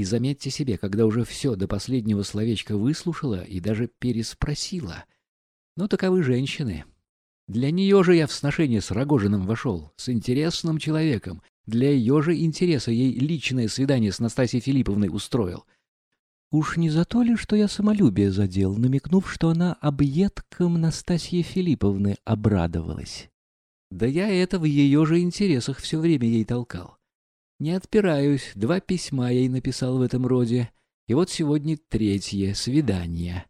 И заметьте себе, когда уже все до последнего словечка выслушала и даже переспросила. Но таковы женщины. Для нее же я в сношение с Рогожиным вошел, с интересным человеком. Для ее же интереса ей личное свидание с Настасьей Филипповной устроил. Уж не за то ли, что я самолюбие задел, намекнув, что она объедком Настасьи Филипповны обрадовалась? Да я это в ее же интересах все время ей толкал. Не отпираюсь, два письма я ей написал в этом роде, и вот сегодня третье, свидание.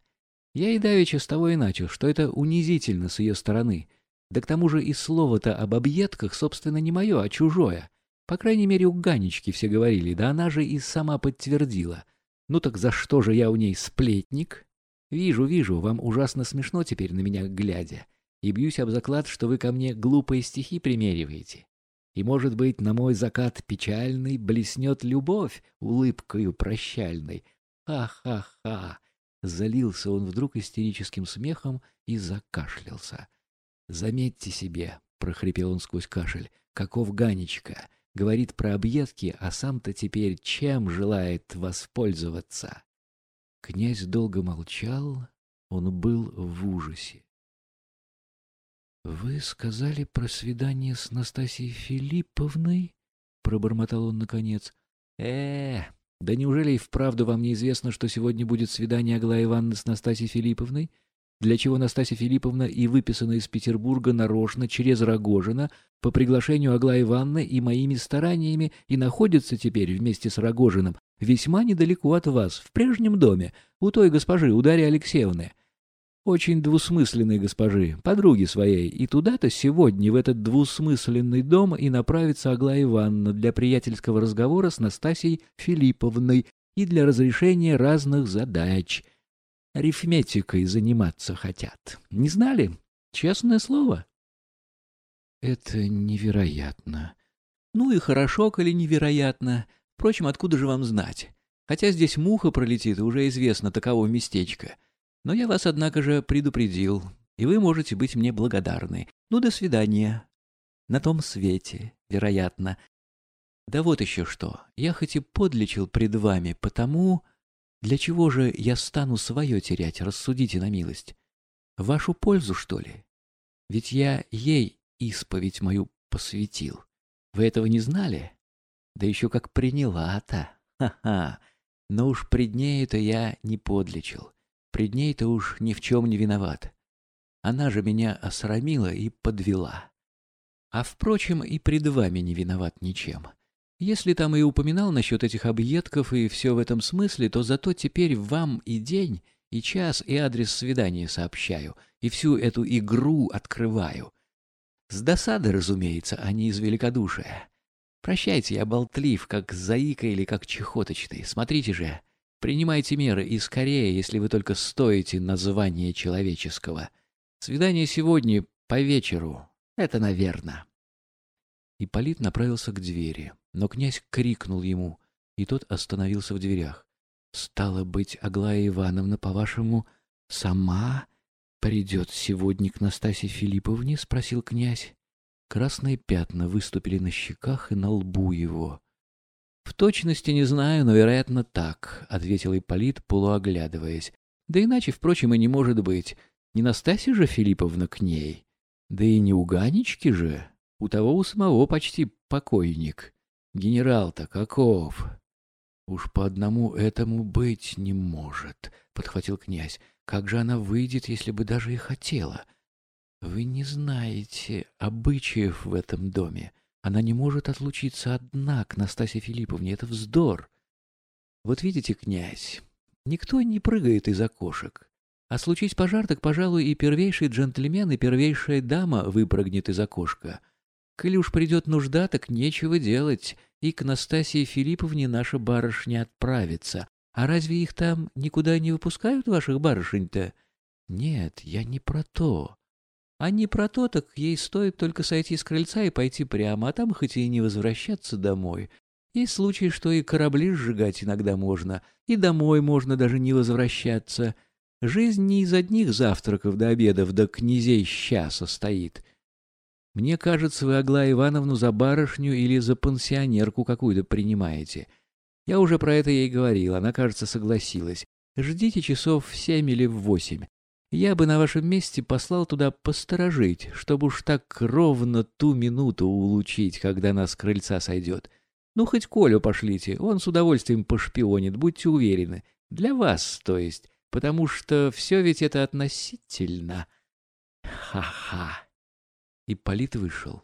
Я и давеча с того и начал, что это унизительно с ее стороны. Да к тому же и слово-то об объедках, собственно, не мое, а чужое. По крайней мере, у Ганечки все говорили, да она же и сама подтвердила. Ну так за что же я у ней сплетник? Вижу, вижу, вам ужасно смешно теперь на меня глядя. И бьюсь об заклад, что вы ко мне глупые стихи примериваете. И, может быть, на мой закат печальный блеснет любовь улыбкою прощальной. Ха-ха-ха! Залился он вдруг истерическим смехом и закашлялся. «Заметьте себе», — прохрипел он сквозь кашель, — «каков Ганечка, говорит про объедки, а сам-то теперь чем желает воспользоваться?» Князь долго молчал, он был в ужасе. «Вы сказали про свидание с Настасьей Филипповной?» — пробормотал он наконец. э да неужели и вправду вам неизвестно, что сегодня будет свидание Аглаи Ивановны с Настасьей Филипповной? Для чего Настасья Филипповна и выписана из Петербурга нарочно, через Рогожина, по приглашению Аглаи Ивановны и моими стараниями, и находится теперь вместе с Рогожиным весьма недалеко от вас, в прежнем доме, у той госпожи, у Дарьи Алексеевны очень двусмысленной госпожи, подруги своей, и туда-то сегодня, в этот двусмысленный дом, и направится Аглая Ивановна для приятельского разговора с Настасьей Филипповной и для разрешения разных задач. Арифметикой заниматься хотят. Не знали? Честное слово. Это невероятно. Ну и хорошо, коли невероятно. Впрочем, откуда же вам знать? Хотя здесь муха пролетит, уже известно таково местечко. Но я вас, однако же, предупредил, и вы можете быть мне благодарны. Ну, до свидания. На том свете, вероятно. Да вот еще что. Я хоть и подлечил пред вами, потому... Для чего же я стану свое терять, рассудите на милость? Вашу пользу, что ли? Ведь я ей исповедь мою посвятил. Вы этого не знали? Да еще как приняла-то. Ха-ха. Но уж пред ней-то я не подлечил. Пред ней-то уж ни в чем не виноват. Она же меня осрамила и подвела. А, впрочем, и пред вами не виноват ничем. Если там и упоминал насчет этих объедков и все в этом смысле, то зато теперь вам и день, и час, и адрес свидания сообщаю, и всю эту игру открываю. С досады, разумеется, а не из великодушия. Прощайте, я болтлив, как заика или как чехоточный. Смотрите же, Принимайте меры и скорее, если вы только стоите названия человеческого. Свидание сегодня по вечеру. Это наверно. Ипполит направился к двери, но князь крикнул ему, и тот остановился в дверях. «Стало быть, Аглая Ивановна, по-вашему, сама придет сегодня к Настасье Филипповне?» — спросил князь. Красные пятна выступили на щеках и на лбу его. «В точности не знаю, но, вероятно, так», — ответил Ипполит, полуоглядываясь. «Да иначе, впрочем, и не может быть. Не Настасья же Филипповна к ней. Да и не у Ганечки же. У того у самого почти покойник. Генерал-то каков?» «Уж по одному этому быть не может», — подхватил князь. «Как же она выйдет, если бы даже и хотела?» «Вы не знаете обычаев в этом доме. Она не может отлучиться одна к Настасье Филипповне. Это вздор. Вот видите, князь, никто не прыгает из окошек. А случись пожар, так, пожалуй, и первейший джентльмен, и первейшая дама выпрыгнет из окошка. Коли уж придет нужда, так нечего делать, и к Настасье Филипповне наша барышня отправится. А разве их там никуда не выпускают, ваших барышень-то? Нет, я не про то. А не про то, так ей стоит только сойти с крыльца и пойти прямо, а там хоть и не возвращаться домой. Есть случаи, что и корабли сжигать иногда можно, и домой можно даже не возвращаться. Жизнь не из одних завтраков до обедов до князей ща состоит. Мне кажется, вы Аглаю Ивановну за барышню или за пансионерку какую-то принимаете. Я уже про это ей говорил, она, кажется, согласилась. Ждите часов в семь или в восемь. Я бы на вашем месте послал туда посторожить, чтобы уж так ровно ту минуту улучить, когда нас крыльца сойдет. Ну, хоть Колю пошлите, он с удовольствием пошпионит, будьте уверены. Для вас, то есть, потому что все ведь это относительно. Ха-ха. И Полит вышел.